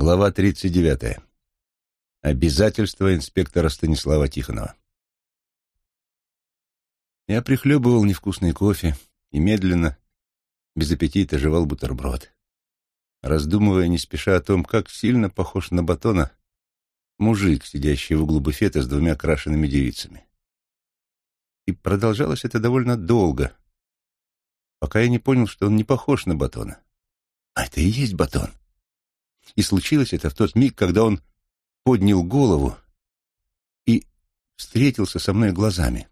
Глава 39. Обязательства инспектора Станислава Тихонова. Я прихлебывал невкусный кофе и медленно, без аппетита, жевал бутерброд, раздумывая не спеша о том, как сильно похож на батона мужик, сидящий в углу буфета с двумя крашенными девицами. И продолжалось это довольно долго, пока я не понял, что он не похож на батона. А это и есть батон. И случилось это в тот миг, когда он поднял голову и встретился со мной глазами.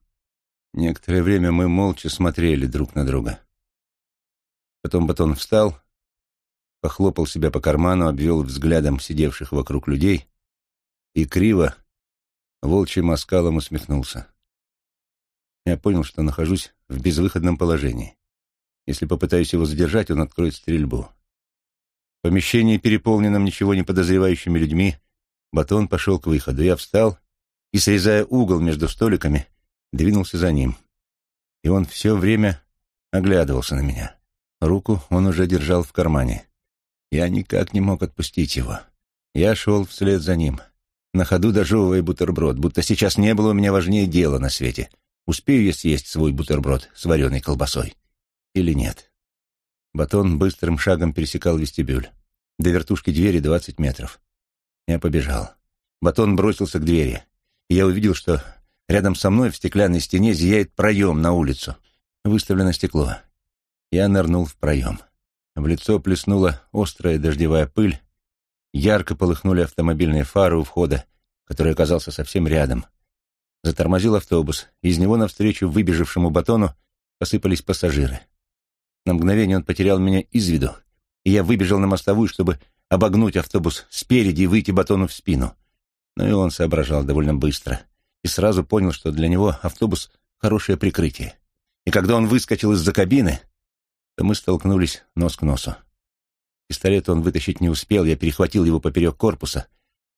Некоторое время мы молча смотрели друг на друга. Потом Батон встал, похлопал себя по карману, обвел взглядом сидевших вокруг людей и криво, волчьим оскалом усмехнулся. Я понял, что нахожусь в безвыходном положении. Если попытаюсь его задержать, он откроет стрельбу помещении, переполненном ничего не подозревающими людьми, Батон пошел к выходу. Я встал и, срезая угол между столиками, двинулся за ним. И он все время оглядывался на меня. Руку он уже держал в кармане. Я никак не мог отпустить его. Я шел вслед за ним, на ходу дожевывая бутерброд, будто сейчас не было у меня важнее дела на свете. Успею я съесть свой бутерброд с вареной колбасой или нет? Батон быстрым шагом пересекал вестибюль. До вертушки двери двадцать метров. Я побежал. Батон бросился к двери. И я увидел, что рядом со мной в стеклянной стене зияет проем на улицу. Выставлено стекло. Я нырнул в проем. В лицо плеснула острая дождевая пыль. Ярко полыхнули автомобильные фары у входа, который оказался совсем рядом. Затормозил автобус. Из него навстречу выбежавшему батону посыпались пассажиры. На мгновение он потерял меня из виду, и я выбежал на мостовую, чтобы обогнуть автобус спереди и выйти батону в спину. Но и он соображал довольно быстро и сразу понял, что для него автобус — хорошее прикрытие. И когда он выскочил из-за кабины, то мы столкнулись нос к носу. Пистолет он вытащить не успел, я перехватил его поперек корпуса,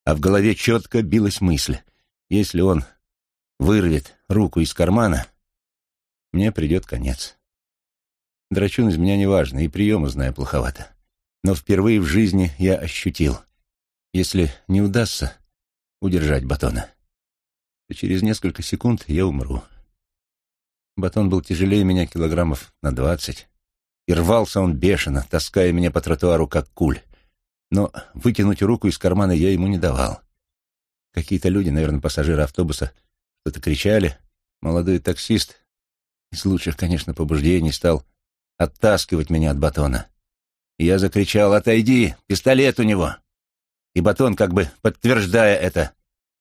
а в голове четко билась мысль. Если он вырвет руку из кармана, мне придет конец. Драчун из меня неважно, и приемы знаю плоховато. Но впервые в жизни я ощутил, если не удастся удержать батона, то через несколько секунд я умру. Батон был тяжелее меня килограммов на двадцать, и рвался он бешено, таская меня по тротуару, как куль. Но вытянуть руку из кармана я ему не давал. Какие-то люди, наверное, пассажиры автобуса, что-то кричали. Молодой таксист из лучших, конечно, побуждений стал оттаскивать меня от батона. Я закричал «Отойди! Пистолет у него!» И батон, как бы подтверждая это,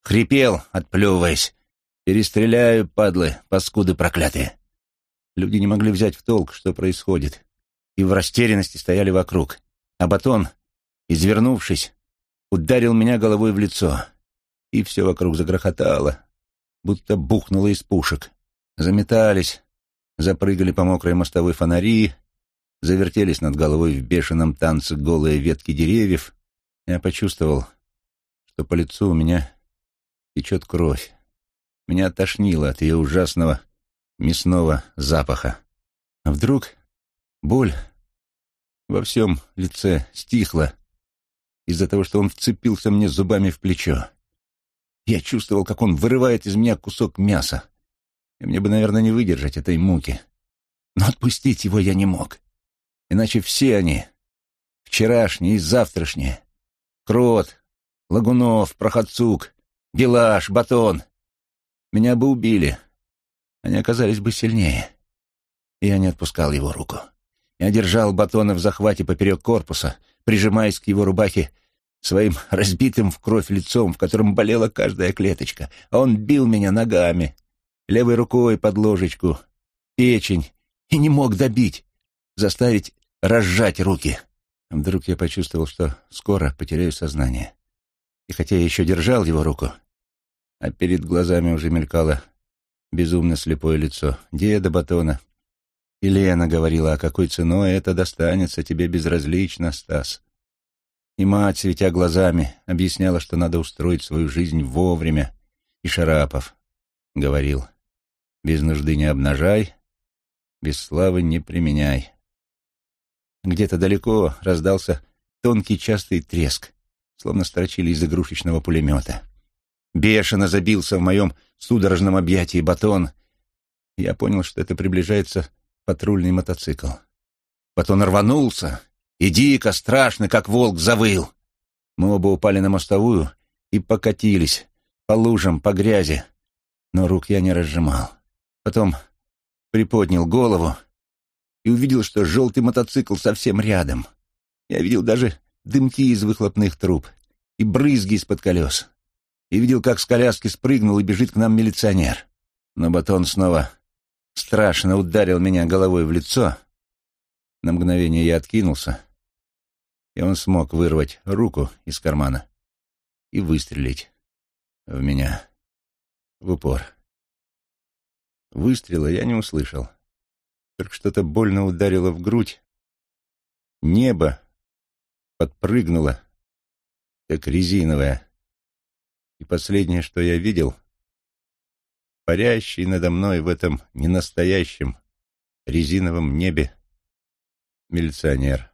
хрипел, отплевываясь. «Перестреляю, падлы, паскуды проклятые!» Люди не могли взять в толк, что происходит, и в растерянности стояли вокруг. А батон, извернувшись, ударил меня головой в лицо, и все вокруг загрохотало, будто бухнуло из пушек. Заметались, запрыгали по мокрой мостовой фонари, завертелись над головой в бешеном танце голые ветки деревьев. Я почувствовал, что по лицу у меня течет кровь. Меня тошнило от ее ужасного мясного запаха. А вдруг боль во всем лице стихла из-за того, что он вцепился мне зубами в плечо. Я чувствовал, как он вырывает из меня кусок мяса и мне бы, наверное, не выдержать этой муки. Но отпустить его я не мог. Иначе все они, вчерашние и завтрашние, Крот, Лагунов, Проходцук, Белаш, Батон, меня бы убили. Они оказались бы сильнее. И я не отпускал его руку. Я держал Батона в захвате поперек корпуса, прижимаясь к его рубахе своим разбитым в кровь лицом, в котором болела каждая клеточка, а он бил меня ногами, левой рукой под ложечку, печень, и не мог добить, заставить разжать руки. Вдруг я почувствовал, что скоро потеряю сознание. И хотя я еще держал его руку, а перед глазами уже мелькало безумно слепое лицо деда Батона, и Лена говорила, а какой ценой это достанется тебе безразлично, Стас. И мать, светя глазами, объясняла, что надо устроить свою жизнь вовремя. И Шарапов говорил, без нужды не обнажай, без славы не применяй. Где-то далеко раздался тонкий частый треск, словно строчили из игрушечного пулемета. Бешено забился в моем судорожном объятии батон. Я понял, что это приближается патрульный мотоцикл. Батон рванулся и дико, страшно, как волк, завыл. Мы оба упали на мостовую и покатились по лужам, по грязи, но рук я не разжимал. Потом приподнял голову и увидел, что желтый мотоцикл совсем рядом. Я видел даже дымки из выхлопных труб и брызги из-под колес. И видел, как с коляски спрыгнул и бежит к нам милиционер. Но батон снова страшно ударил меня головой в лицо. На мгновение я откинулся, и он смог вырвать руку из кармана и выстрелить в меня в упор. Выстрела я не услышал. Только что-то больно ударило в грудь. Небо подпрыгнуло, как резиновое. И последнее, что я видел, парящий надо мной в этом ненастоящем резиновом небе милиционер.